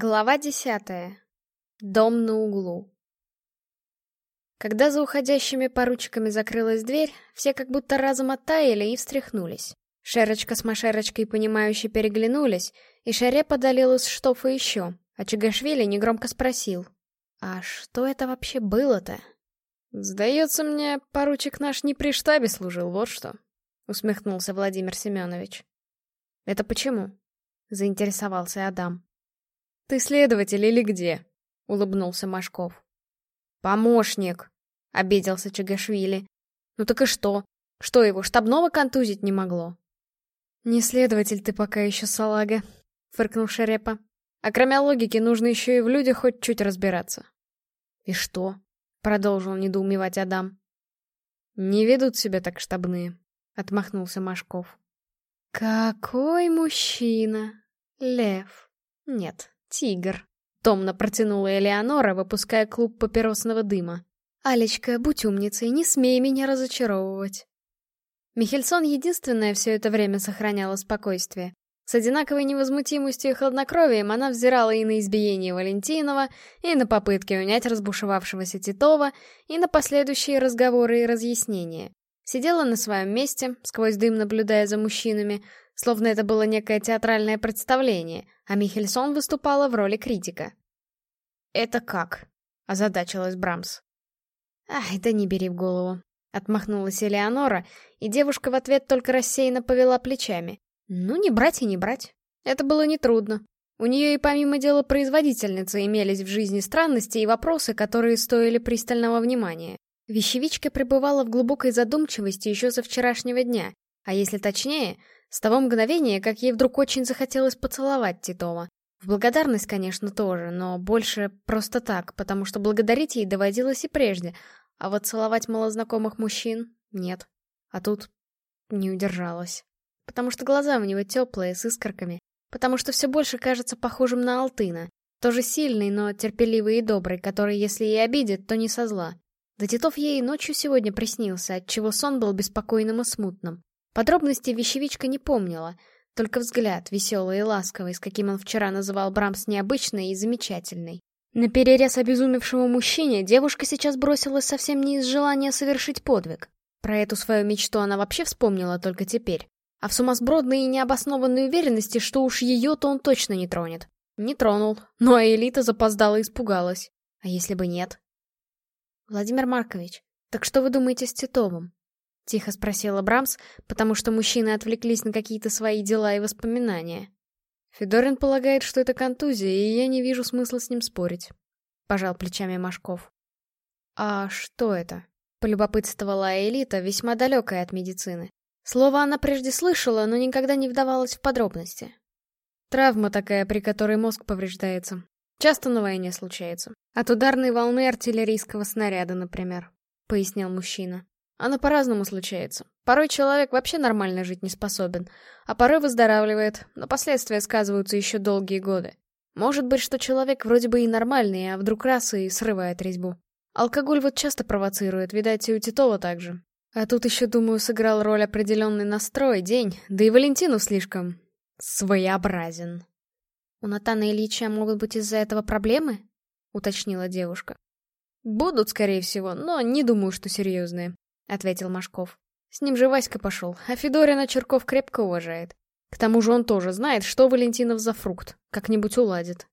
Глава десятая. Дом на углу. Когда за уходящими поручиками закрылась дверь, все как будто разом оттаяли и встряхнулись. Шерочка с Машерочкой, понимающе переглянулись, и Шаре подалил из штофа еще, а Чагашвили негромко спросил. «А что это вообще было-то?» «Сдается мне, поручик наш не при штабе служил, вот что», — усмехнулся Владимир Семенович. «Это почему?» — заинтересовался Адам. «Ты следователь или где?» — улыбнулся Машков. «Помощник», — обиделся Чагашвили. «Ну так и что? Что его, штабного контузить не могло?» «Не следователь ты пока еще, салага», — фыркнул Шерепа. «А кроме логики нужно еще и в людях хоть чуть разбираться». «И что?» — продолжил недоумевать Адам. «Не ведут себя так штабные», — отмахнулся Машков. «Какой мужчина! Лев! Нет, «Тигр», — томно протянула Элеонора, выпуская клуб папиросного дыма. «Алечка, будь умницей, не смей меня разочаровывать». Михельсон единственная все это время сохраняла спокойствие. С одинаковой невозмутимостью и хладнокровием она взирала и на избиение Валентинова, и на попытки унять разбушевавшегося Титова, и на последующие разговоры и разъяснения. Сидела на своем месте, сквозь дым наблюдая за мужчинами, словно это было некое театральное представление, а Михельсон выступала в роли критика. «Это как?» — озадачилась Брамс. «Ай, да не бери в голову», — отмахнулась Элеонора, и девушка в ответ только рассеянно повела плечами. «Ну, не брать и не брать. Это было нетрудно. У нее и помимо дела производительницы имелись в жизни странности и вопросы, которые стоили пристального внимания. Вещевичка пребывала в глубокой задумчивости еще со вчерашнего дня, а если точнее, с того мгновения, как ей вдруг очень захотелось поцеловать Титова. В благодарность, конечно, тоже, но больше просто так, потому что благодарить ей доводилось и прежде, а вот целовать малознакомых мужчин — нет. А тут не удержалась. Потому что глаза у него теплые, с искорками. Потому что все больше кажется похожим на Алтына. Тоже сильный, но терпеливый и добрый, который, если и обидит, то не со зла. Да Титов ей ночью сегодня приснился, отчего сон был беспокойным и смутным. Подробностей вещевичка не помнила, только взгляд, веселый и ласковый, с каким он вчера называл Брамс необычной и замечательной. На перерез обезумевшего мужчине девушка сейчас бросилась совсем не из желания совершить подвиг. Про эту свою мечту она вообще вспомнила только теперь. А в сумасбродной и необоснованной уверенности, что уж ее-то он точно не тронет. Не тронул, ну а элита запоздала и испугалась. А если бы нет? Владимир Маркович, так что вы думаете с Титовым? — тихо спросила Брамс, потому что мужчины отвлеклись на какие-то свои дела и воспоминания. Федорин полагает, что это контузия, и я не вижу смысла с ним спорить. Пожал плечами Машков. А что это? Полюбопытствовала Элита, весьма далекая от медицины. Слово она прежде слышала, но никогда не вдавалась в подробности. Травма такая, при которой мозг повреждается. Часто на войне случается. От ударной волны артиллерийского снаряда, например, пояснил мужчина. Оно по-разному случается. Порой человек вообще нормально жить не способен, а порой выздоравливает, но последствия сказываются еще долгие годы. Может быть, что человек вроде бы и нормальный, а вдруг раз и срывает резьбу. Алкоголь вот часто провоцирует, видать, и у Титова также. А тут еще, думаю, сыграл роль определенный настрой, день, да и Валентину слишком... своеобразен. «У Натана Ильича могут быть из-за этого проблемы?» — уточнила девушка. «Будут, скорее всего, но не думаю, что серьезные. — ответил Машков. «С ним же Васька пошел, а Федорина Черков крепко уважает. К тому же он тоже знает, что Валентинов за фрукт, как-нибудь уладит».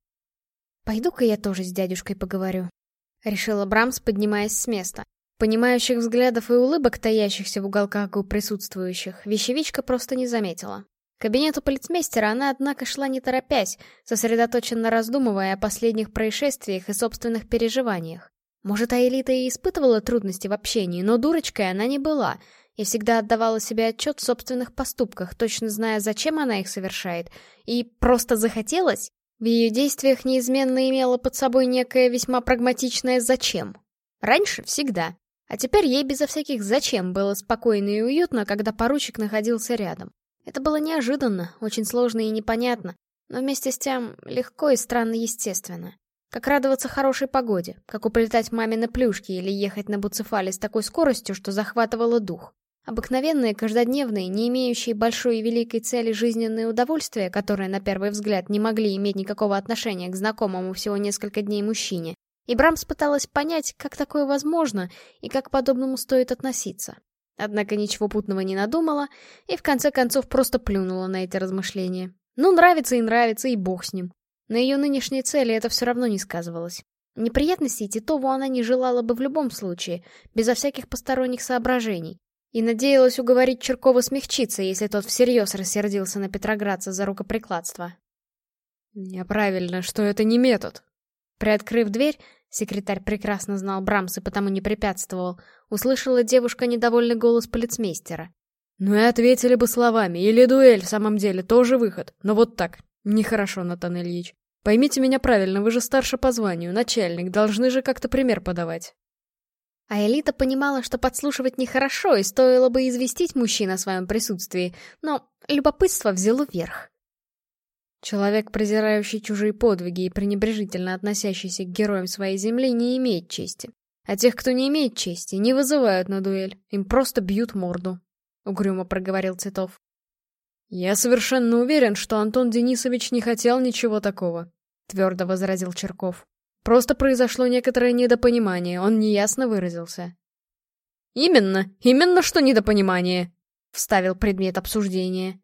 «Пойду-ка я тоже с дядюшкой поговорю», — решила Брамс, поднимаясь с места. Понимающих взглядов и улыбок, таящихся в уголках у присутствующих, вещевичка просто не заметила. К кабинету полицмейстера она, однако, шла не торопясь, сосредоточенно раздумывая о последних происшествиях и собственных переживаниях. Может, Аэлита и испытывала трудности в общении, но дурочкой она не была и всегда отдавала себе отчет в собственных поступках, точно зная, зачем она их совершает, и просто захотелось. В ее действиях неизменно имела под собой некое весьма прагматичное «зачем». Раньше всегда. А теперь ей безо всяких «зачем» было спокойно и уютно, когда поручик находился рядом. Это было неожиданно, очень сложно и непонятно, но вместе с тем легко и странно естественно. Как радоваться хорошей погоде, как уплетать маме на плюшки или ехать на буцефале с такой скоростью, что захватывало дух. Обыкновенные, каждодневные, не имеющие большой и великой цели жизненные удовольствия, которые, на первый взгляд, не могли иметь никакого отношения к знакомому всего несколько дней мужчине, и Брамс пыталась понять, как такое возможно и как к подобному стоит относиться. Однако ничего путного не надумала и в конце концов просто плюнула на эти размышления. Ну, нравится и нравится, и бог с ним. На ее нынешней цели это все равно не сказывалось. Неприятностей Титову она не желала бы в любом случае, безо всяких посторонних соображений. И надеялась уговорить Черкова смягчиться, если тот всерьез рассердился на Петроградца за рукоприкладство. «Неправильно, что это не метод». Приоткрыв дверь, секретарь прекрасно знал Брамс и потому не препятствовал, услышала девушка недовольный голос полицмейстера. «Ну и ответили бы словами, или дуэль в самом деле тоже выход, но вот так, нехорошо, Натан Ильич. Поймите меня правильно, вы же старше по званию, начальник, должны же как-то пример подавать. А Элита понимала, что подслушивать нехорошо, и стоило бы известить мужчин о своем присутствии, но любопытство взяло верх. Человек, презирающий чужие подвиги и пренебрежительно относящийся к героям своей земли, не имеет чести. А тех, кто не имеет чести, не вызывают на дуэль, им просто бьют морду. Угрюмо проговорил Цветов. «Я совершенно уверен, что Антон Денисович не хотел ничего такого. — твердо возразил Черков. «Просто произошло некоторое недопонимание, он неясно выразился». «Именно, именно что недопонимание!» — вставил предмет обсуждения.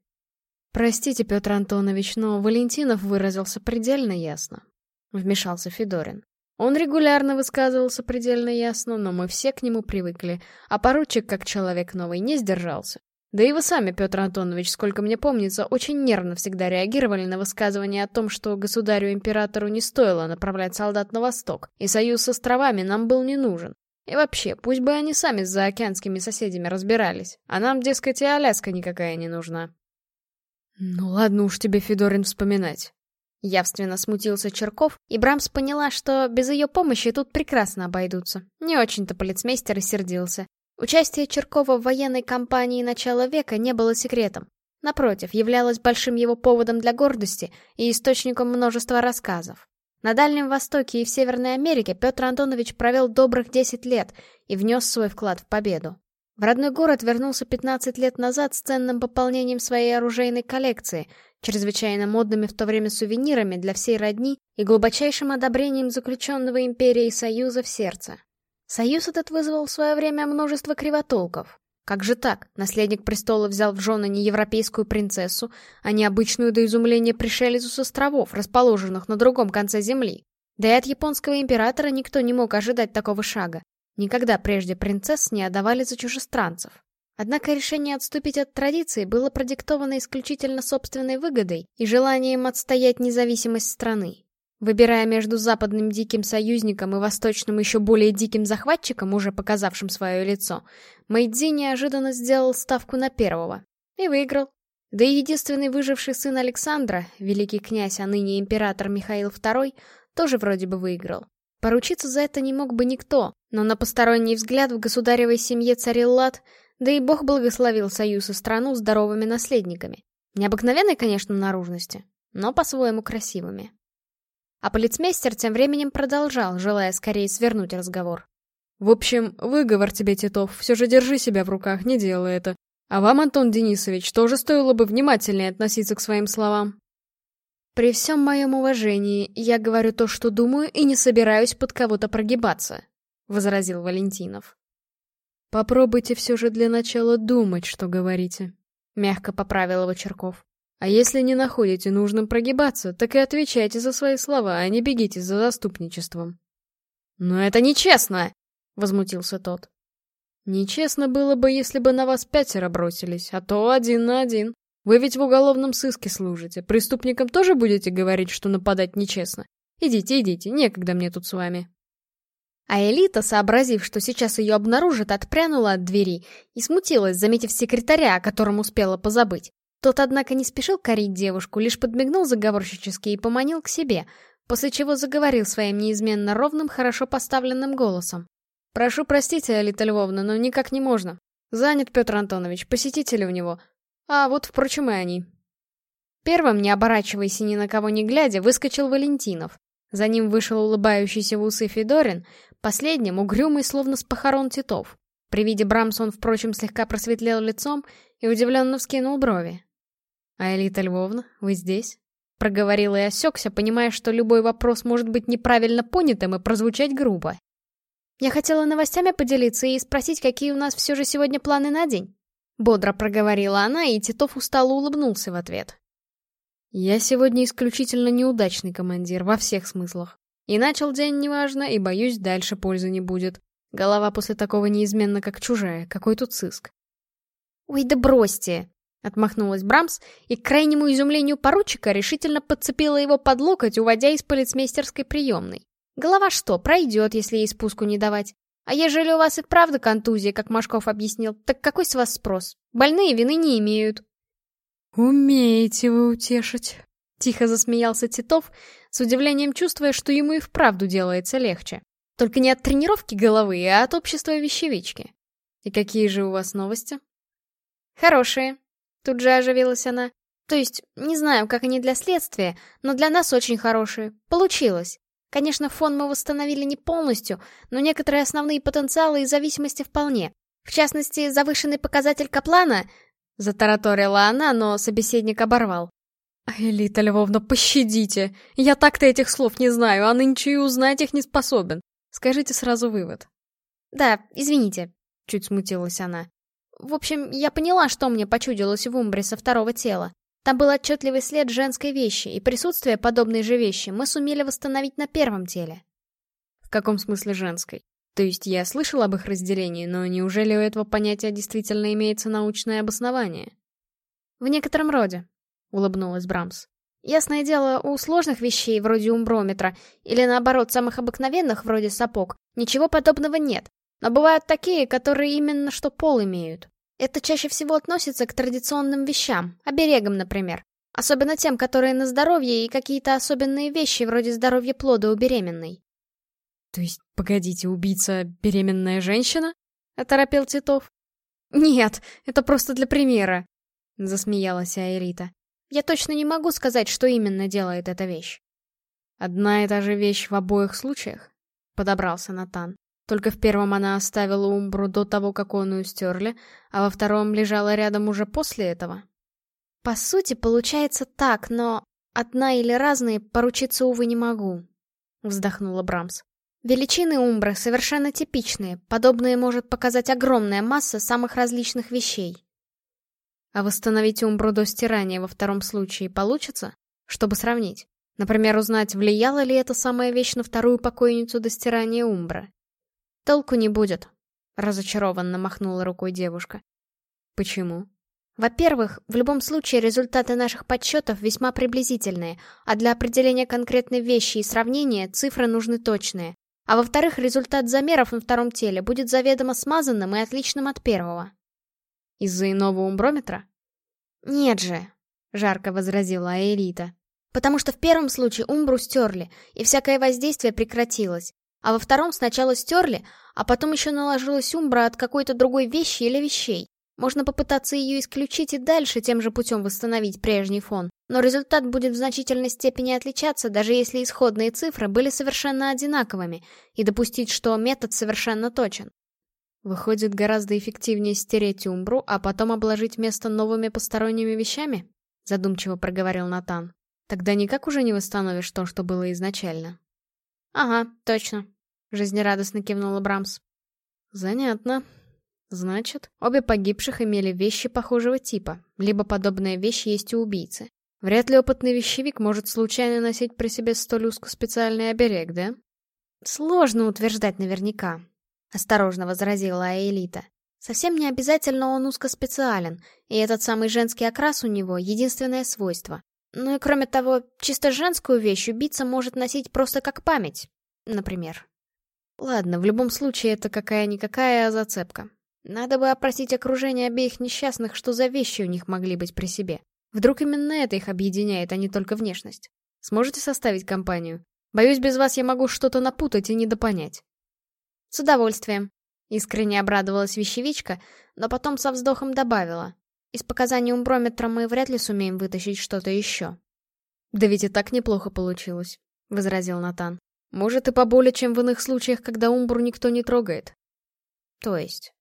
«Простите, Петр Антонович, но Валентинов выразился предельно ясно», — вмешался Федорин. Он регулярно высказывался предельно ясно, но мы все к нему привыкли, а поручик, как человек новый, не сдержался. Да и вы сами, Петр Антонович, сколько мне помнится, очень нервно всегда реагировали на высказывание о том, что государю-императору не стоило направлять солдат на восток, и союз с островами нам был не нужен. И вообще, пусть бы они сами с заокеанскими соседями разбирались, а нам, дескать, и Аляска никакая не нужна. Ну ладно уж тебе, Федорин, вспоминать. Явственно смутился Черков, и Брамс поняла, что без ее помощи тут прекрасно обойдутся. Не очень-то полицмейстер и сердился. Участие Черкова в военной кампании начала века не было секретом. Напротив, являлось большим его поводом для гордости и источником множества рассказов. На Дальнем Востоке и в Северной Америке Петр Антонович провел добрых 10 лет и внес свой вклад в победу. В родной город вернулся 15 лет назад с ценным пополнением своей оружейной коллекции, чрезвычайно модными в то время сувенирами для всей родни и глубочайшим одобрением заключенного империей Союза в сердце. Союз этот вызвал в свое время множество кривотолков. Как же так? Наследник престола взял в жены не европейскую принцессу, а необычную до изумления пришелицу с островов, расположенных на другом конце земли. Да и от японского императора никто не мог ожидать такого шага. Никогда прежде принцесс не отдавали за чужестранцев. Однако решение отступить от традиции было продиктовано исключительно собственной выгодой и желанием отстоять независимость страны. Выбирая между западным диким союзником и восточным еще более диким захватчиком, уже показавшим свое лицо, Мэйдзи неожиданно сделал ставку на первого. И выиграл. Да и единственный выживший сын Александра, великий князь, а ныне император Михаил II, тоже вроде бы выиграл. Поручиться за это не мог бы никто, но на посторонний взгляд в государевой семье царил лад, да и бог благословил союз и страну здоровыми наследниками. Необыкновенной, конечно, наружности, но по-своему красивыми. А полицмейстер тем временем продолжал, желая скорее свернуть разговор. «В общем, выговор тебе, Титов, все же держи себя в руках, не делай это. А вам, Антон Денисович, тоже стоило бы внимательнее относиться к своим словам». «При всем моем уважении, я говорю то, что думаю, и не собираюсь под кого-то прогибаться», — возразил Валентинов. «Попробуйте все же для начала думать, что говорите», — мягко поправил его Черков. А если не находите нужным прогибаться, так и отвечайте за свои слова, а не бегите за заступничеством. «Но это нечестно!» — возмутился тот. «Нечестно было бы, если бы на вас пятеро бросились, а то один на один. Вы ведь в уголовном сыске служите. Преступникам тоже будете говорить, что нападать нечестно? Идите, идите, некогда мне тут с вами». А Элита, сообразив, что сейчас ее обнаружат, отпрянула от двери и смутилась, заметив секретаря, о котором успела позабыть. Тот, однако, не спешил корить девушку, лишь подмигнул заговорщически и поманил к себе, после чего заговорил своим неизменно ровным, хорошо поставленным голосом. «Прошу простить, Алита Львовна, но никак не можно. Занят Петр Антонович, посетители у него. А вот, впрочем, и они». Первым, не оборачиваясь и ни на кого не глядя, выскочил Валентинов. За ним вышел улыбающийся в усы Федорин, последним — угрюмый, словно с похорон Титов. При виде Брамса он, впрочем, слегка просветлел лицом и удивленно вскинул брови. «А Элита Львовна, вы здесь?» Проговорил и осекся, понимая, что любой вопрос может быть неправильно понятым и прозвучать грубо. «Я хотела новостями поделиться и спросить, какие у нас все же сегодня планы на день». Бодро проговорила она, и Титов устало улыбнулся в ответ. «Я сегодня исключительно неудачный командир во всех смыслах. И начал день неважно, и, боюсь, дальше пользы не будет. Голова после такого неизменно как чужая, какой тут сыск». «Ой, да бросьте!» Отмахнулась Брамс и, к крайнему изумлению поручика, решительно подцепила его под локоть, уводя из полицмейстерской приемной. Голова что, пройдет, если ей спуску не давать? А ежели у вас и правда контузия, как Машков объяснил, так какой с вас спрос? Больные вины не имеют. «Умеете вы утешить», — тихо засмеялся Титов, с удивлением чувствуя, что ему и вправду делается легче. Только не от тренировки головы, а от общества вещевички. «И какие же у вас новости?» «Хорошие», Тут же оживилась она. То есть, не знаю, как они для следствия, но для нас очень хорошие. Получилось. Конечно, фон мы восстановили не полностью, но некоторые основные потенциалы и зависимости вполне. В частности, завышенный показатель Каплана... Затараторила она, но собеседник оборвал. «Элита Львовна, пощадите! Я так-то этих слов не знаю, а нынче и узнать их не способен. Скажите сразу вывод». «Да, извините», — чуть смутилась она. В общем, я поняла, что мне почудилось в Умбре со второго тела. Там был отчетливый след женской вещи, и присутствие подобной же вещи мы сумели восстановить на первом теле. В каком смысле женской? То есть я слышал об их разделении, но неужели у этого понятия действительно имеется научное обоснование? В некотором роде, улыбнулась Брамс. Ясное дело, у сложных вещей, вроде умброметра, или наоборот, самых обыкновенных, вроде сапог, ничего подобного нет. Но бывают такие, которые именно что пол имеют. Это чаще всего относится к традиционным вещам, оберегам, например. Особенно тем, которые на здоровье и какие-то особенные вещи, вроде здоровья плода у беременной. То есть, погодите, убийца — беременная женщина? Оторопел Титов. Нет, это просто для примера. Засмеялась Аэрита. Я точно не могу сказать, что именно делает эта вещь. Одна и та же вещь в обоих случаях? Подобрался Натан. Только в первом она оставила Умбру до того, как он ее стерли, а во втором лежала рядом уже после этого. По сути, получается так, но одна или разные поручиться, увы, не могу. Вздохнула Брамс. Величины Умбры совершенно типичные, подобные может показать огромная масса самых различных вещей. А восстановить Умбру до стирания во втором случае получится? Чтобы сравнить. Например, узнать, влияла ли эта самая вещь на вторую покойницу до стирания Умбры. Толку не будет, разочарованно махнула рукой девушка. Почему? Во-первых, в любом случае результаты наших подсчетов весьма приблизительные, а для определения конкретной вещи и сравнения цифры нужны точные. А во-вторых, результат замеров на втором теле будет заведомо смазанным и отличным от первого. Из-за иного умброметра? Нет же, жарко возразила Аэлита. Потому что в первом случае умбру стерли, и всякое воздействие прекратилось. А во втором сначала стерли, а потом еще наложилась умбра от какой-то другой вещи или вещей. Можно попытаться ее исключить и дальше тем же путем восстановить прежний фон, но результат будет в значительной степени отличаться, даже если исходные цифры были совершенно одинаковыми, и допустить, что метод совершенно точен. Выходит, гораздо эффективнее стереть умбру, а потом обложить место новыми посторонними вещами? Задумчиво проговорил Натан. Тогда никак уже не восстановишь то, что было изначально. «Ага, точно», — жизнерадостно кивнула Брамс. «Занятно. Значит, обе погибших имели вещи похожего типа, либо подобная вещь есть у убийцы. Вряд ли опытный вещевик может случайно носить при себе столь узкоспециальный оберег, да?» «Сложно утверждать наверняка», — осторожно возразила Аэлита. «Совсем не обязательно он узкоспециален, и этот самый женский окрас у него — единственное свойство. Ну и кроме того, чисто женскую вещь убийца может носить просто как память, например. Ладно, в любом случае это какая-никакая зацепка. Надо бы опросить окружение обеих несчастных, что за вещи у них могли быть при себе. Вдруг именно это их объединяет, а не только внешность. Сможете составить компанию? Боюсь, без вас я могу что-то напутать и недопонять. С удовольствием. Искренне обрадовалась вещевичка, но потом со вздохом добавила. Из показаний умброметра мы вряд ли сумеем вытащить что-то еще. «Да ведь и так неплохо получилось», — возразил Натан. «Может, и поболее, чем в иных случаях, когда умбру никто не трогает». «То есть?»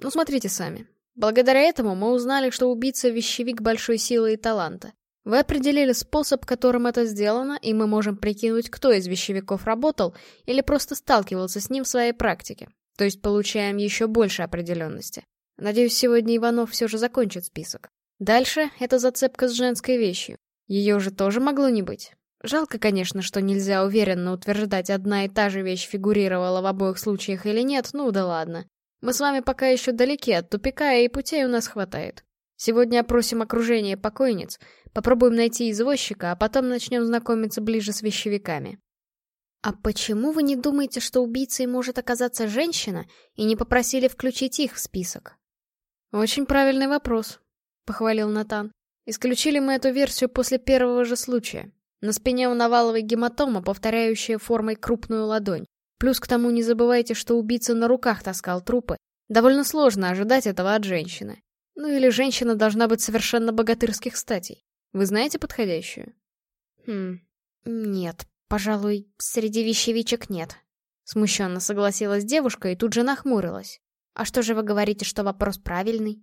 Ну, смотрите сами. Благодаря этому мы узнали, что убийца — вещевик большой силы и таланта. Вы определили способ, которым это сделано, и мы можем прикинуть, кто из вещевиков работал или просто сталкивался с ним в своей практике. То есть получаем еще больше определенности. Надеюсь, сегодня Иванов все же закончит список. Дальше это зацепка с женской вещью. Ее же тоже могло не быть. Жалко, конечно, что нельзя уверенно утверждать, одна и та же вещь фигурировала в обоих случаях или нет, ну да ладно. Мы с вами пока еще далеки от тупика, и путей у нас хватает. Сегодня опросим окружение покойниц, попробуем найти извозчика, а потом начнем знакомиться ближе с вещевиками. «А почему вы не думаете, что убийцей может оказаться женщина, и не попросили включить их в список?» «Очень правильный вопрос», — похвалил Натан. «Исключили мы эту версию после первого же случая. На спине у Наваловой гематома, повторяющая формой крупную ладонь. Плюс к тому не забывайте, что убийца на руках таскал трупы. Довольно сложно ожидать этого от женщины. Ну или женщина должна быть совершенно богатырских статей. Вы знаете подходящую? Хм, нет, пожалуй, среди вещевичек нет. Смущенно согласилась девушка и тут же нахмурилась. А что же вы говорите, что вопрос правильный?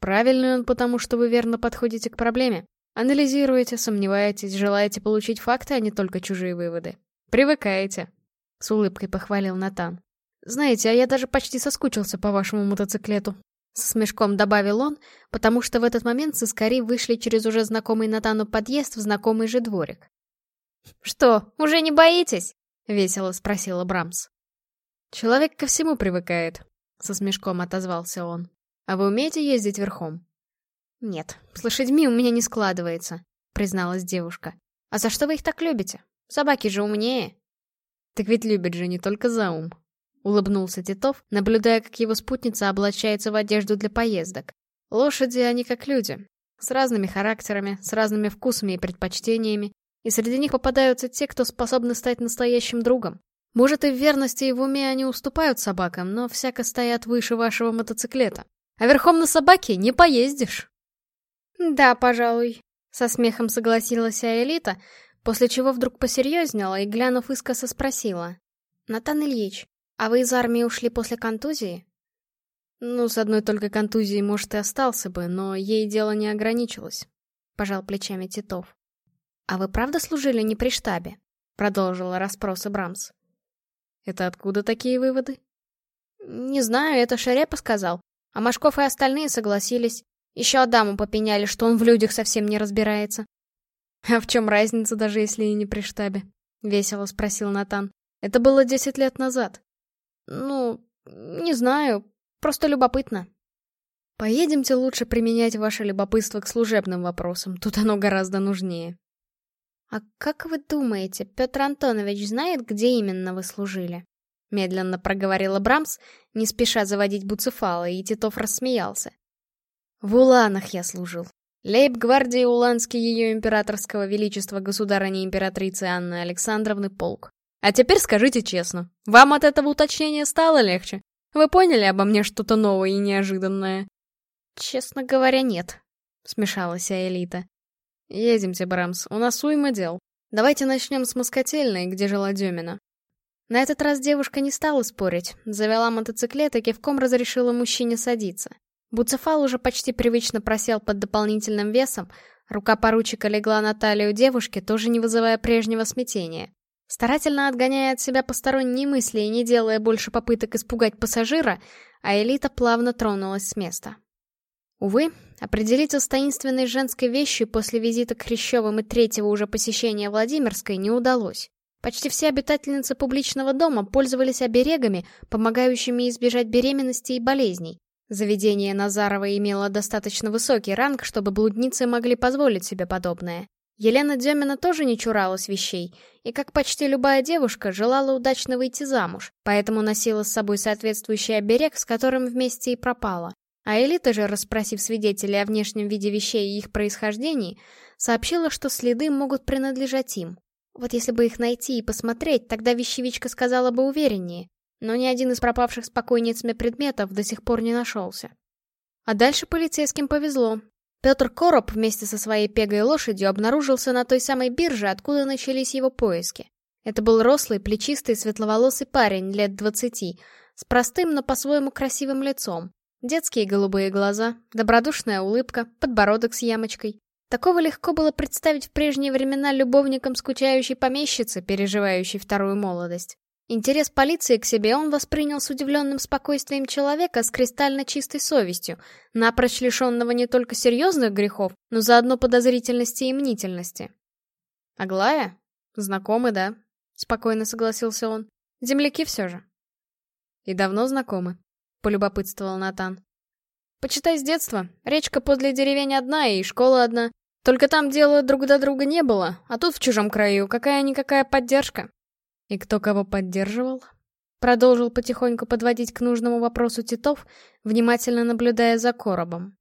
Правильный он потому, что вы верно подходите к проблеме. Анализируете, сомневаетесь, желаете получить факты, а не только чужие выводы. Привыкаете. С улыбкой похвалил Натан. Знаете, а я даже почти соскучился по вашему мотоциклету. С смешком добавил он, потому что в этот момент сыскари вышли через уже знакомый Натану подъезд в знакомый же дворик. «Что, уже не боитесь?» — весело спросила Брамс. «Человек ко всему привыкает», — со смешком отозвался он. «А вы умеете ездить верхом?» «Нет, с лошадьми у меня не складывается», — призналась девушка. «А за что вы их так любите? Собаки же умнее». «Так ведь любят же не только за ум», — улыбнулся Титов, наблюдая, как его спутница облачается в одежду для поездок. «Лошади, они как люди, с разными характерами, с разными вкусами и предпочтениями, и среди них попадаются те, кто способны стать настоящим другом. Может, и в верности и в уме они уступают собакам, но всяко стоят выше вашего мотоциклета. А верхом на собаке не поездишь». «Да, пожалуй», — со смехом согласилась Аэлита, после чего вдруг посерьезнела и, глянув искоса, спросила. «Натан Ильич, а вы из армии ушли после контузии?» «Ну, с одной только контузией, может, и остался бы, но ей дело не ограничилось», — пожал плечами Титов. «А вы правда служили не при штабе?» — продолжила расспросы Брамс. «Это откуда такие выводы?» «Не знаю, это Шерепа сказал. А Машков и остальные согласились. Еще Адаму попеняли, что он в людях совсем не разбирается. «А в чем разница, даже если и не при штабе?» — весело спросил Натан. «Это было десять лет назад». «Ну, не знаю, просто любопытно». «Поедемте лучше применять ваше любопытство к служебным вопросам, тут оно гораздо нужнее». «А как вы думаете, Петр Антонович знает, где именно вы служили?» Медленно проговорила Брамс, не спеша заводить буцефала, и Титов рассмеялся. В Уланах я служил. Лейб-гвардии Уланский ее императорского величества государыни-императрицы Анны Александровны полк. А теперь скажите честно, вам от этого уточнения стало легче? Вы поняли обо мне что-то новое и неожиданное? Честно говоря, нет, смешалась Аэлита. Едемте, Брамс, у нас уйма дел. Давайте начнем с Москотельной, где жила Демина. На этот раз девушка не стала спорить, завела мотоциклет и кивком разрешила мужчине садиться. Буцефал уже почти привычно просел под дополнительным весом, рука поручика легла на талию девушки, тоже не вызывая прежнего смятения. Старательно отгоняя от себя посторонние мысли и не делая больше попыток испугать пассажира, а элита плавно тронулась с места. Увы, определиться с таинственной женской вещью после визита к Хрящевым и третьего уже посещения Владимирской не удалось. Почти все обитательницы публичного дома пользовались оберегами, помогающими избежать беременности и болезней, Заведение Назарова имело достаточно высокий ранг, чтобы блудницы могли позволить себе подобное. Елена Демина тоже не чуралась вещей, и, как почти любая девушка, желала удачно выйти замуж, поэтому носила с собой соответствующий оберег, с которым вместе и пропала. А Элита же, расспросив свидетелей о внешнем виде вещей и их происхождении, сообщила, что следы могут принадлежать им. Вот если бы их найти и посмотреть, тогда вещевичка сказала бы увереннее. Но ни один из пропавших с предметов до сих пор не нашелся. А дальше полицейским повезло. Петр Короб вместе со своей пегой лошадью обнаружился на той самой бирже, откуда начались его поиски. Это был рослый, плечистый, светловолосый парень лет двадцати, с простым, но по-своему красивым лицом. Детские голубые глаза, добродушная улыбка, подбородок с ямочкой. Такого легко было представить в прежние времена любовником скучающей помещицы, переживающей вторую молодость. Интерес полиции к себе он воспринял с удивленным спокойствием человека с кристально чистой совестью, напрочь лишенного не только серьезных грехов, но заодно подозрительности и мнительности. «Аглая? Знакомы, да?» — спокойно согласился он. «Земляки все же». «И давно знакомы?» — полюбопытствовал Натан. «Почитай с детства. Речка подле деревень одна и школа одна. Только там дела друг до друга не было, а тут в чужом краю какая-никакая поддержка. И кто кого поддерживал? Продолжил потихоньку подводить к нужному вопросу Титов, внимательно наблюдая за коробом.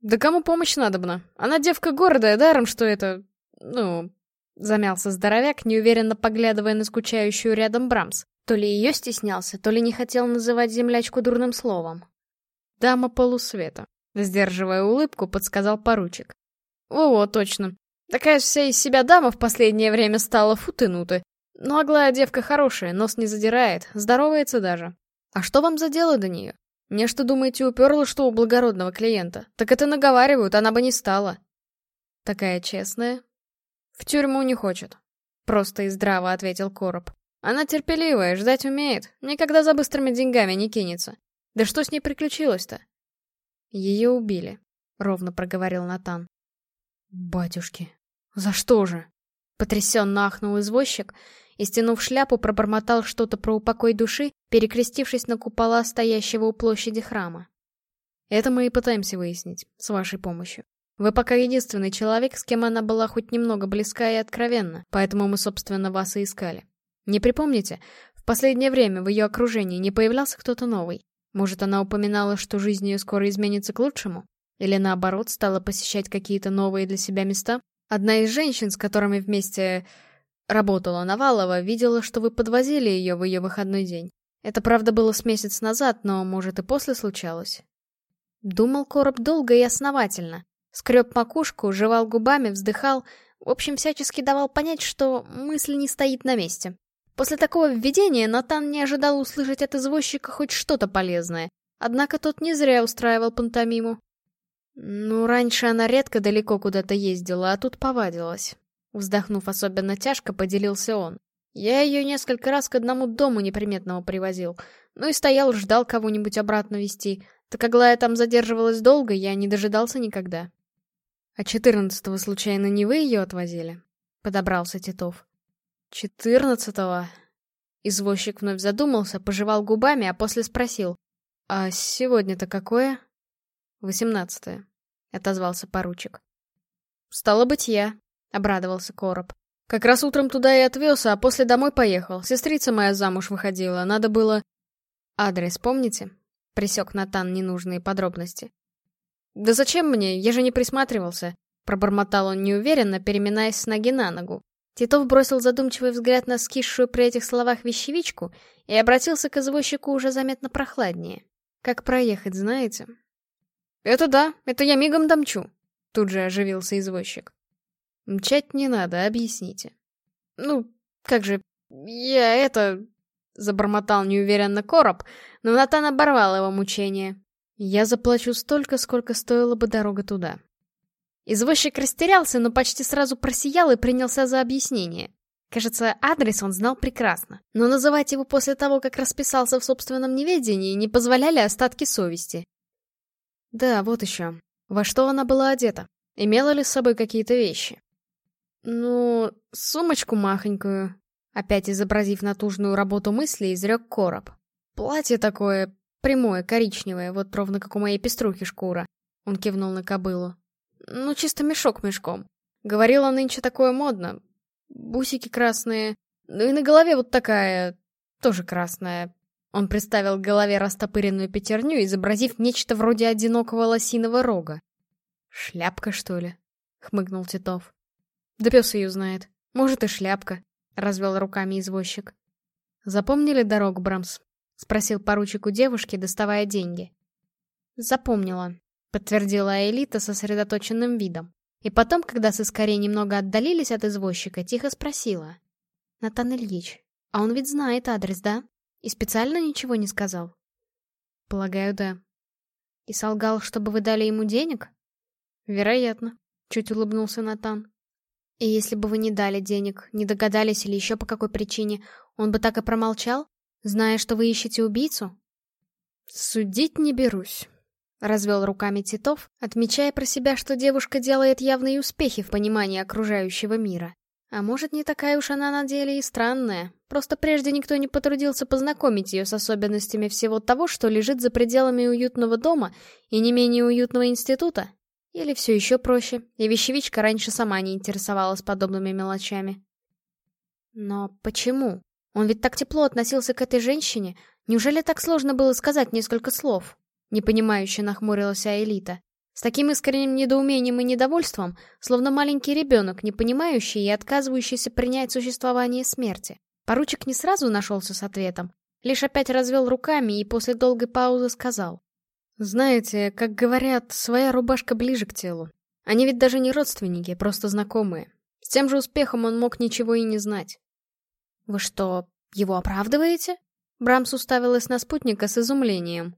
«Да кому помощь надобна? Она девка гордая, даром, что это... ну...» Замялся здоровяк, неуверенно поглядывая на скучающую рядом Брамс. То ли ее стеснялся, то ли не хотел называть землячку дурным словом. «Дама полусвета», — сдерживая улыбку, подсказал поручик. «О, точно. Такая вся из себя дама в последнее время стала футынуты. Ну, Аглая девка хорошая, нос не задирает, здоровается даже. А что вам за дело до нее? Мне что, думаете, уперла, что у благородного клиента? Так это наговаривают, она бы не стала. Такая честная. В тюрьму не хочет. Просто и здраво ответил Короб. Она терпеливая, ждать умеет, никогда за быстрыми деньгами не кинется. Да что с ней приключилось-то? Ее убили, ровно проговорил Натан. Батюшки, за что же? Потрясенно ахнул извозчик и, стянув шляпу, пробормотал что-то про упокой души, перекрестившись на купола стоящего у площади храма. Это мы и пытаемся выяснить, с вашей помощью. Вы пока единственный человек, с кем она была хоть немного близка и откровенна, поэтому мы, собственно, вас и искали. Не припомните, в последнее время в ее окружении не появлялся кто-то новый? Может, она упоминала, что жизнь ее скоро изменится к лучшему? Или наоборот, стала посещать какие-то новые для себя места? Одна из женщин, с которыми вместе работала Навалова, видела, что вы подвозили ее в ее выходной день. Это, правда, было с месяц назад, но, может, и после случалось. Думал Короб долго и основательно. Скреб макушку, жевал губами, вздыхал. В общем, всячески давал понять, что мысль не стоит на месте. После такого введения Натан не ожидал услышать от извозчика хоть что-то полезное. Однако тот не зря устраивал пантомиму. Ну, раньше она редко далеко куда-то ездила, а тут повадилась. Вздохнув особенно тяжко, поделился он. Я ее несколько раз к одному дому неприметного привозил. Ну и стоял, ждал кого-нибудь обратно вести. Так Аглая там задерживалась долго, я не дожидался никогда. А четырнадцатого случайно не вы ее отвозили? Подобрался Титов. Четырнадцатого? Извозчик вновь задумался, пожевал губами, а после спросил. А сегодня-то какое? «Восемнадцатое», — отозвался поручик. «Стало быть, я», — обрадовался Короб. «Как раз утром туда и отвез, а после домой поехал. Сестрица моя замуж выходила, надо было...» «Адрес помните?» — присек Натан ненужные подробности. «Да зачем мне? Я же не присматривался», — пробормотал он неуверенно, переминаясь с ноги на ногу. Титов бросил задумчивый взгляд на скисшую при этих словах вещевичку и обратился к извозчику уже заметно прохладнее. «Как проехать, знаете?» «Это да, это я мигом домчу», — тут же оживился извозчик. «Мчать не надо, объясните». «Ну, как же, я это...» — забормотал неуверенно короб, но Натан оборвал его мучение. «Я заплачу столько, сколько стоила бы дорога туда». Извозчик растерялся, но почти сразу просиял и принялся за объяснение. Кажется, адрес он знал прекрасно, но называть его после того, как расписался в собственном неведении, не позволяли остатки совести. Да, вот еще. Во что она была одета? Имела ли с собой какие-то вещи? Ну, сумочку махонькую. Опять изобразив натужную работу мысли, изрек короб. Платье такое, прямое, коричневое, вот ровно как у моей пеструхи шкура. Он кивнул на кобылу. Ну, чисто мешок мешком. Говорила нынче такое модно. Бусики красные. Ну и на голове вот такая, тоже красная, он приставил к голове растопыренную пятерню, изобразив нечто вроде одинокого лосиного рога. «Шляпка, что ли?» — хмыгнул Титов. «Да пес ее знает. Может, и шляпка», — развел руками извозчик. «Запомнили дорогу, Брамс?» — спросил поручик у девушки, доставая деньги. «Запомнила», — подтвердила Элита сосредоточенным видом. И потом, когда сыскари немного отдалились от извозчика, тихо спросила. «Натан Ильич, а он ведь знает адрес, да?» И специально ничего не сказал? Полагаю, да. И солгал, чтобы вы дали ему денег? Вероятно, чуть улыбнулся Натан. И если бы вы не дали денег, не догадались или еще по какой причине, он бы так и промолчал, зная, что вы ищете убийцу? Судить не берусь. Развел руками Титов, отмечая про себя, что девушка делает явные успехи в понимании окружающего мира. А может, не такая уж она на деле и странная. Просто прежде никто не потрудился познакомить ее с особенностями всего того, что лежит за пределами уютного дома и не менее уютного института. Или все еще проще, и вещевичка раньше сама не интересовалась подобными мелочами. Но почему? Он ведь так тепло относился к этой женщине. Неужели так сложно было сказать несколько слов? Непонимающе нахмурилась Аэлита. С таким искренним недоумением и недовольством, словно маленький ребенок, не понимающий и отказывающийся принять существование смерти. Поручик не сразу нашелся с ответом, лишь опять развел руками и после долгой паузы сказал. «Знаете, как говорят, своя рубашка ближе к телу. Они ведь даже не родственники, просто знакомые. С тем же успехом он мог ничего и не знать». «Вы что, его оправдываете?» Брамс уставилась на спутника с изумлением.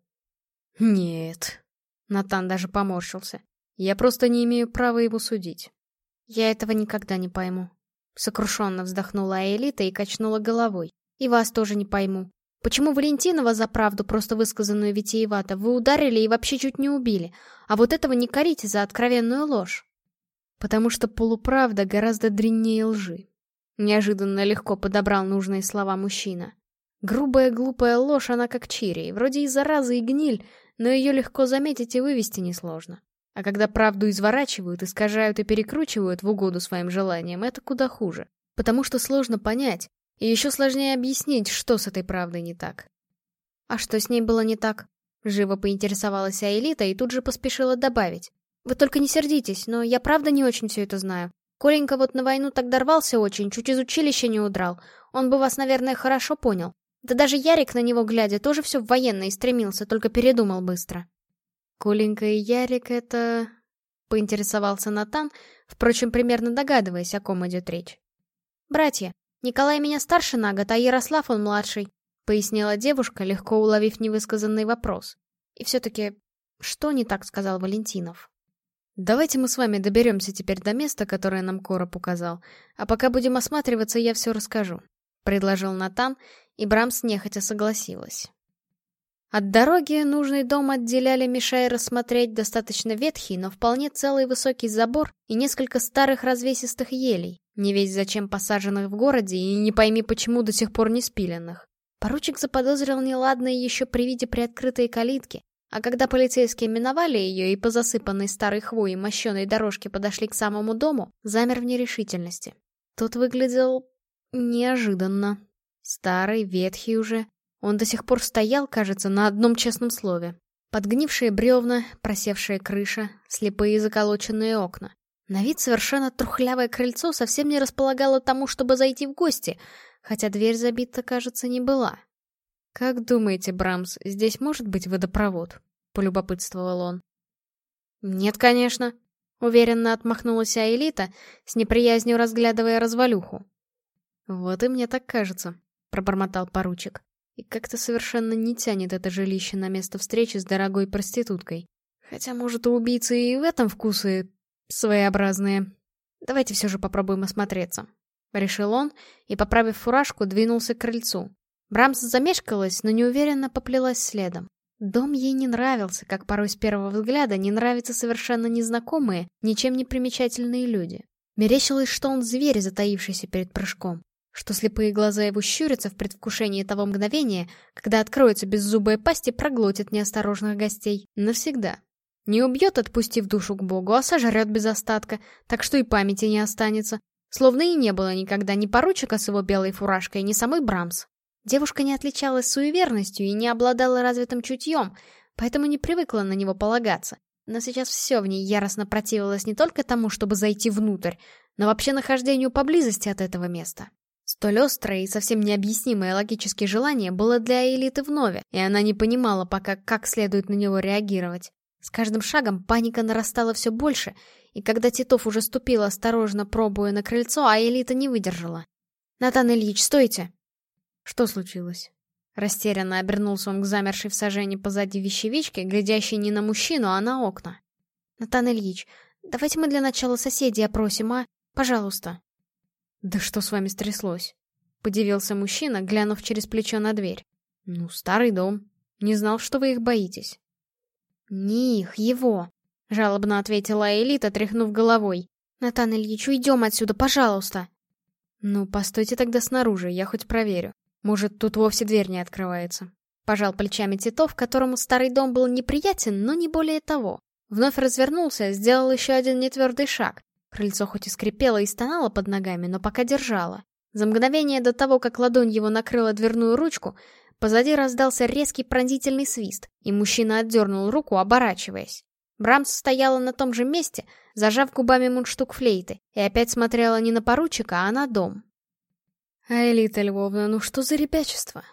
«Нет». Натан даже поморщился. «Я просто не имею права его судить». «Я этого никогда не пойму». Сокрушенно вздохнула Аэлита и качнула головой. «И вас тоже не пойму. Почему Валентинова за правду, просто высказанную витиевато, вы ударили и вообще чуть не убили, а вот этого не корите за откровенную ложь?» «Потому что полуправда гораздо дряннее лжи». Неожиданно легко подобрал нужные слова мужчина. Грубая глупая ложь, она как чири, вроде и зараза, и гниль, но ее легко заметить и вывести несложно. А когда правду изворачивают, искажают и перекручивают в угоду своим желаниям, это куда хуже. Потому что сложно понять, и еще сложнее объяснить, что с этой правдой не так. А что с ней было не так? Живо поинтересовалась Аэлита и тут же поспешила добавить. Вы только не сердитесь, но я правда не очень все это знаю. Коленька вот на войну так дорвался очень, чуть из училища не удрал. Он бы вас, наверное, хорошо понял. Да даже Ярик на него глядя тоже все в военное стремился, только передумал быстро. Коленька и Ярик — это... Поинтересовался Натан, впрочем, примерно догадываясь, о ком идет речь. «Братья, Николай меня старше на год, а Ярослав он младший», — пояснила девушка, легко уловив невысказанный вопрос. «И все-таки, что не так сказал Валентинов?» «Давайте мы с вами доберемся теперь до места, которое нам Короб указал, а пока будем осматриваться, я все расскажу», — предложил Натан, и Брамс нехотя согласилась. От дороги нужный дом отделяли, мешая рассмотреть достаточно ветхий, но вполне целый высокий забор и несколько старых развесистых елей, не весь зачем посаженных в городе и не пойми почему до сих пор не спиленных. Поручик заподозрил неладное еще при виде приоткрытой калитки, а когда полицейские миновали ее и по засыпанной старой хвоей мощеной дорожке подошли к самому дому, замер в нерешительности. Тот выглядел... неожиданно. Старый, ветхий уже. Он до сих пор стоял, кажется, на одном честном слове. Подгнившие бревна, просевшая крыша, слепые заколоченные окна. На вид совершенно трухлявое крыльцо совсем не располагало тому, чтобы зайти в гости, хотя дверь забита, кажется, не была. «Как думаете, Брамс, здесь может быть водопровод?» — полюбопытствовал он. «Нет, конечно», — уверенно отмахнулась Аэлита, с неприязнью разглядывая развалюху. «Вот и мне так кажется», — пробормотал поручик. «И как-то совершенно не тянет это жилище на место встречи с дорогой проституткой. Хотя, может, у убийцы и в этом вкусы своеобразные. Давайте все же попробуем осмотреться». Решил он и, поправив фуражку, двинулся к крыльцу. Брамс замешкалась, но неуверенно поплелась следом. Дом ей не нравился, как порой с первого взгляда не нравятся совершенно незнакомые, ничем не примечательные люди. Мерещилось, что он зверь, затаившийся перед прыжком что слепые глаза его щурятся в предвкушении того мгновения, когда откроется беззубая пасть и проглотит неосторожных гостей. Навсегда. Не убьет, отпустив душу к Богу, а сожрет без остатка, так что и памяти не останется. Словно и не было никогда ни поручика с его белой фуражкой, ни самой Брамс. Девушка не отличалась суеверностью и не обладала развитым чутьем, поэтому не привыкла на него полагаться. Но сейчас все в ней яростно противилось не только тому, чтобы зайти внутрь, но вообще нахождению поблизости от этого места. Столь острое и совсем необъяснимое логическое желание было для элиты вновь, и она не понимала пока, как следует на него реагировать. С каждым шагом паника нарастала все больше, и когда Титов уже ступил, осторожно пробуя на крыльцо, а элита не выдержала. «Натан Ильич, стойте!» «Что случилось?» Растерянно обернулся он к замершей в сажении позади вещевички, глядящей не на мужчину, а на окна. «Натан Ильич, давайте мы для начала соседей опросим, а? Пожалуйста». «Да что с вами стряслось?» — подивился мужчина, глянув через плечо на дверь. «Ну, старый дом. Не знал, что вы их боитесь». «Не их, его», — жалобно ответила Элита, тряхнув головой. «Натан Ильич, уйдем отсюда, пожалуйста!» «Ну, постойте тогда снаружи, я хоть проверю. Может, тут вовсе дверь не открывается». Пожал плечами Титов, которому старый дом был неприятен, но не более того. Вновь развернулся, сделал еще один нетвердый шаг. Крыльцо хоть и скрипело и стонало под ногами, но пока держало. За мгновение до того, как ладонь его накрыла дверную ручку, позади раздался резкий пронзительный свист, и мужчина отдернул руку, оборачиваясь. Брамс стояла на том же месте, зажав губами мундштук флейты, и опять смотрела не на поручика, а на дом. «А, Элита Львовна, ну что за ребячество?»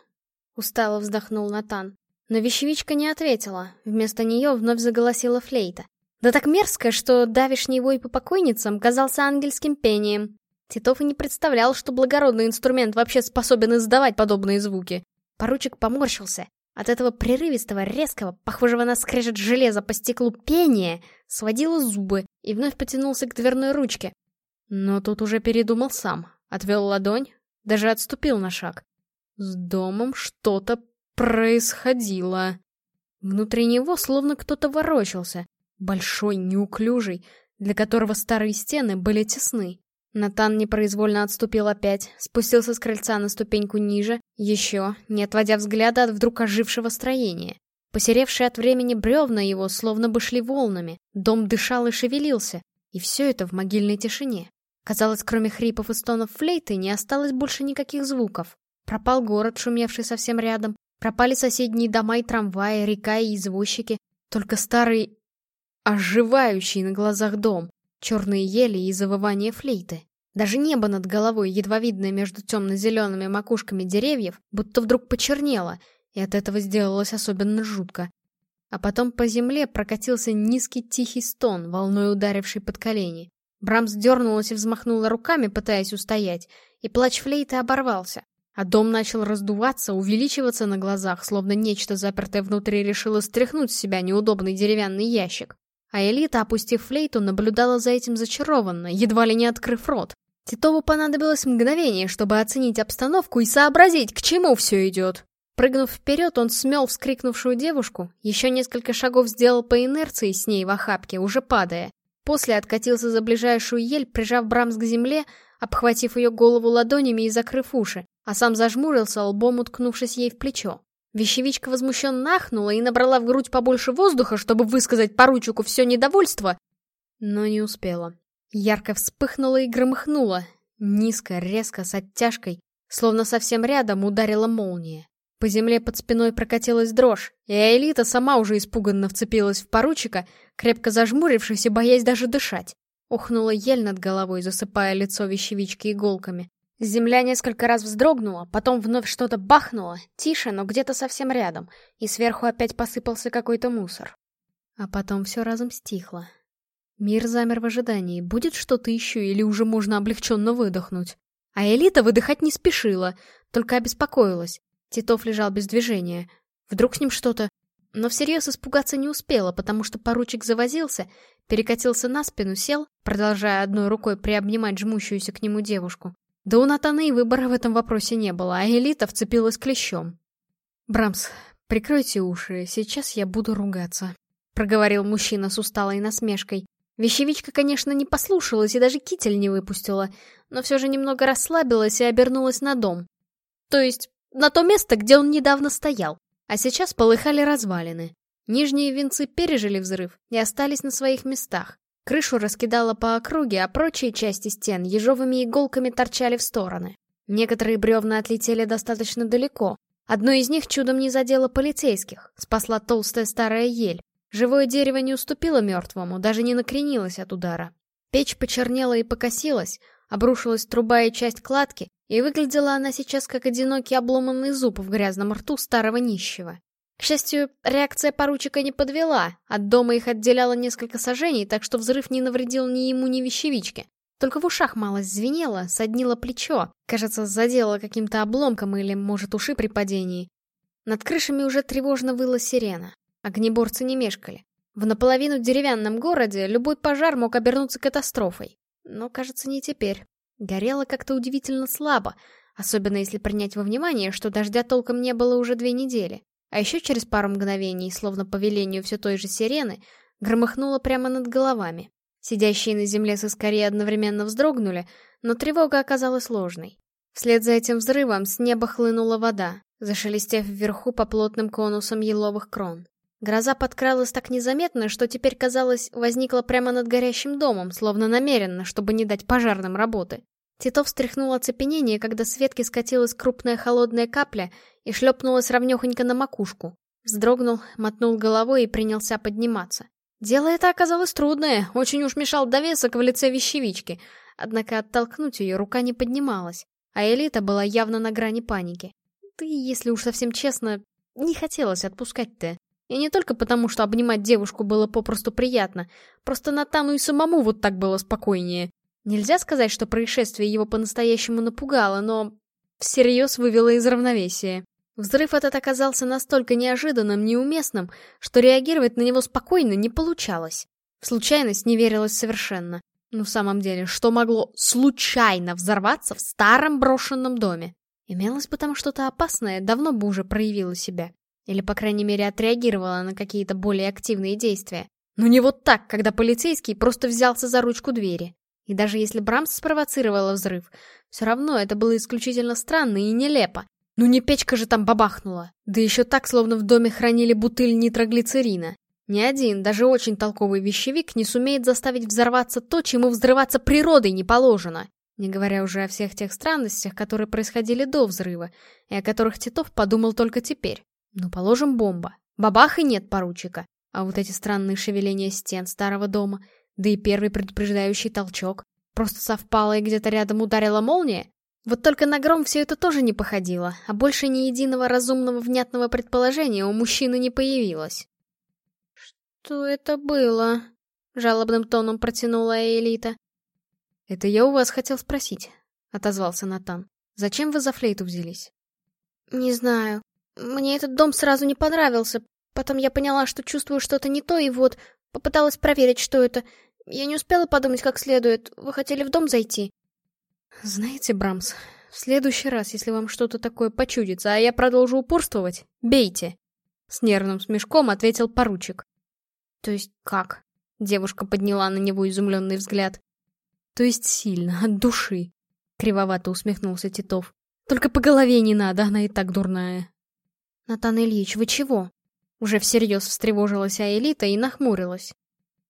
Устало вздохнул Натан. Но вещевичка не ответила, вместо нее вновь заголосила флейта. Да так мерзко, что давишний вой по покойницам казался ангельским пением. Титов и не представлял, что благородный инструмент вообще способен издавать подобные звуки. Поручик поморщился, от этого прерывистого, резкого, похожего на скрежет железа по стеклу пения, сводило зубы и вновь потянулся к дверной ручке. Но тут уже передумал сам, отвел ладонь, даже отступил на шаг. С домом что-то происходило. Внутри него словно кто-то ворочался, большой, неуклюжий, для которого старые стены были тесны. Натан непроизвольно отступил опять, спустился с крыльца на ступеньку ниже, еще, не отводя взгляда от вдруг ожившего строения. Посеревшие от времени бревна его словно бы шли волнами, дом дышал и шевелился, и все это в могильной тишине. Казалось, кроме хрипов и стонов флейты, не осталось больше никаких звуков. Пропал город, шумевший совсем рядом, пропали соседние дома и трамваи, река и извозчики, только старый, оживающий на глазах дом, черные ели и завывание флейты. Даже небо над головой, едва видное между темно-зелеными макушками деревьев, будто вдруг почернело, и от этого сделалось особенно жутко. А потом по земле прокатился низкий тихий стон, волной ударивший под колени. Брамс дернулась и взмахнула руками, пытаясь устоять, и плач флейты оборвался. А дом начал раздуваться, увеличиваться на глазах, словно нечто запертое внутри решило стряхнуть с себя неудобный деревянный ящик. А Элита, опустив флейту, наблюдала за этим зачарованно, едва ли не открыв рот. Титову понадобилось мгновение, чтобы оценить обстановку и сообразить, к чему все идет. Прыгнув вперед, он смел вскрикнувшую девушку, еще несколько шагов сделал по инерции с ней в охапке, уже падая. После откатился за ближайшую ель, прижав Брамс к земле, обхватив ее голову ладонями и закрыв уши, а сам зажмурился, лбом уткнувшись ей в плечо. Вещевичка возмущенно ахнула и набрала в грудь побольше воздуха, чтобы высказать поручику все недовольство, но не успела. Ярко вспыхнула и громыхнула, низко, резко, с оттяжкой, словно совсем рядом ударила молния. По земле под спиной прокатилась дрожь, и Аэлита сама уже испуганно вцепилась в поручика, крепко зажмурившись и боясь даже дышать. Ухнула ель над головой, засыпая лицо вещевички иголками. Земля несколько раз вздрогнула, потом вновь что-то бахнуло, тише, но где-то совсем рядом, и сверху опять посыпался какой-то мусор. А потом все разом стихло. Мир замер в ожидании, будет что-то еще или уже можно облегченно выдохнуть. А Элита выдыхать не спешила, только обеспокоилась. Титов лежал без движения. Вдруг с ним что-то... Но всерьез испугаться не успела, потому что поручик завозился, перекатился на спину, сел, продолжая одной рукой приобнимать жмущуюся к нему девушку. Да у Натана и выбора в этом вопросе не было, а Элита вцепилась клещом. «Брамс, прикройте уши, сейчас я буду ругаться», — проговорил мужчина с усталой насмешкой. Вещевичка, конечно, не послушалась и даже китель не выпустила, но все же немного расслабилась и обернулась на дом. То есть, на то место, где он недавно стоял. А сейчас полыхали развалины. Нижние венцы пережили взрыв и остались на своих местах. Крышу раскидало по округе, а прочие части стен ежовыми иголками торчали в стороны. Некоторые бревна отлетели достаточно далеко. Одно из них чудом не задело полицейских, спасла толстая старая ель. Живое дерево не уступило мертвому, даже не накренилось от удара. Печь почернела и покосилась, обрушилась труба и часть кладки, и выглядела она сейчас как одинокий обломанный зуб в грязном рту старого нищего. К счастью, реакция поручика не подвела, от дома их отделяло несколько сажений, так что взрыв не навредил ни ему, ни вещевичке. Только в ушах малость звенело, соднило плечо, кажется, задело каким-то обломком или, может, уши при падении. Над крышами уже тревожно выла сирена. Огнеборцы не мешкали. В наполовину деревянном городе любой пожар мог обернуться катастрофой. Но, кажется, не теперь. Горело как-то удивительно слабо, особенно если принять во внимание, что дождя толком не было уже две недели. А еще через пару мгновений, словно по велению все той же сирены, громыхнуло прямо над головами. Сидящие на земле соскорее одновременно вздрогнули, но тревога оказалась ложной. Вслед за этим взрывом с неба хлынула вода, зашелестев вверху по плотным конусам еловых крон. Гроза подкралась так незаметно, что теперь, казалось, возникла прямо над горящим домом, словно намеренно, чтобы не дать пожарным работы. Титов встряхнул оцепенение, когда с ветки скатилась крупная холодная капля и шлепнулась равнехонько на макушку. Вздрогнул, мотнул головой и принялся подниматься. Дело это оказалось трудное, очень уж мешал довесок в лице вещевички, однако оттолкнуть ее рука не поднималась, а Элита была явно на грани паники. Ты, если уж совсем честно, не хотелось отпускать-то. И не только потому, что обнимать девушку было попросту приятно, просто Натану и самому вот так было спокойнее. Нельзя сказать, что происшествие его по-настоящему напугало, но всерьез вывело из равновесия. Взрыв этот оказался настолько неожиданным, неуместным, что реагировать на него спокойно не получалось. В случайность не верилось совершенно. Но в самом деле, что могло случайно взорваться в старом брошенном доме? Имелось бы там что-то опасное, давно бы уже проявило себя. Или, по крайней мере, отреагировало на какие-то более активные действия. Но не вот так, когда полицейский просто взялся за ручку двери. И даже если Брамс спровоцировала взрыв, все равно это было исключительно странно и нелепо. Ну не печка же там бабахнула. Да еще так, словно в доме хранили бутыль нитроглицерина. Ни один, даже очень толковый вещевик не сумеет заставить взорваться то, чему взрываться природой не положено. Не говоря уже о всех тех странностях, которые происходили до взрыва, и о которых Титов подумал только теперь. Ну, положим, бомба. Бабах и нет поручика. А вот эти странные шевеления стен старого дома, да и первый предупреждающий толчок. Просто совпало и где-то рядом ударила молния? Вот только на гром все это тоже не походило, а больше ни единого разумного внятного предположения у мужчины не появилось. «Что это было?» — жалобным тоном протянула Элита. «Это я у вас хотел спросить», — отозвался Натан. «Зачем вы за флейту взялись?» «Не знаю. Мне этот дом сразу не понравился. Потом я поняла, что чувствую что-то не то, и вот попыталась проверить, что это. Я не успела подумать как следует. Вы хотели в дом зайти?» «Знаете, Брамс, в следующий раз, если вам что-то такое почудится, а я продолжу упорствовать, бейте!» С нервным смешком ответил поручик. «То есть как?» Девушка подняла на него изумленный взгляд. «То есть сильно, от души!» Кривовато усмехнулся Титов. «Только по голове не надо, она и так дурная!» «Натан Ильич, вы чего?» Уже всерьез встревожилась Аэлита и нахмурилась.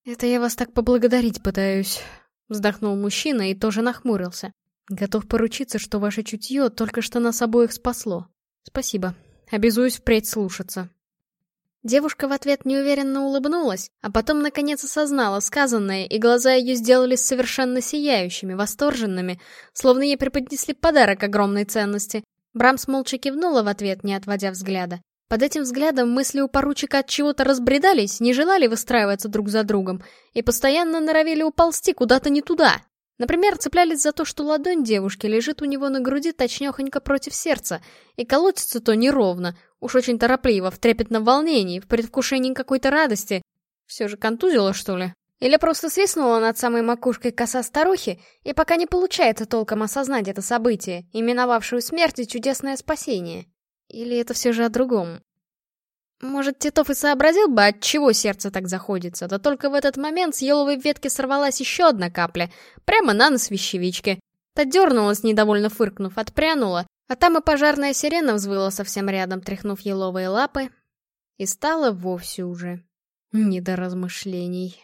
«Это я вас так поблагодарить пытаюсь», — вздохнул мужчина и тоже нахмурился. Готов поручиться, что ваше чутье только что нас обоих спасло. Спасибо. Обязуюсь впредь слушаться. Девушка в ответ неуверенно улыбнулась, а потом наконец осознала сказанное, и глаза ее сделались совершенно сияющими, восторженными, словно ей преподнесли подарок огромной ценности. Брамс молча кивнула в ответ, не отводя взгляда. Под этим взглядом мысли у поручика от чего-то разбредались, не желали выстраиваться друг за другом, и постоянно норовили уползти куда-то не туда. Например, цеплялись за то, что ладонь девушки лежит у него на груди точнёхонько против сердца, и колотится то неровно, уж очень торопливо, в трепетном волнении, в предвкушении какой-то радости. Все же контузило, что ли? Или просто свистнула над самой макушкой коса старухи, и пока не получается толком осознать это событие, именовавшую смерть и чудесное спасение? Или это все же о другом? Может, Титов и сообразил бы, от чего сердце так заходится, да только в этот момент с еловой ветки сорвалась еще одна капля, прямо на нос вещевички. Та дернулась, недовольно фыркнув, отпрянула, а там и пожарная сирена взвыла совсем рядом, тряхнув еловые лапы, и стало вовсе уже не до размышлений.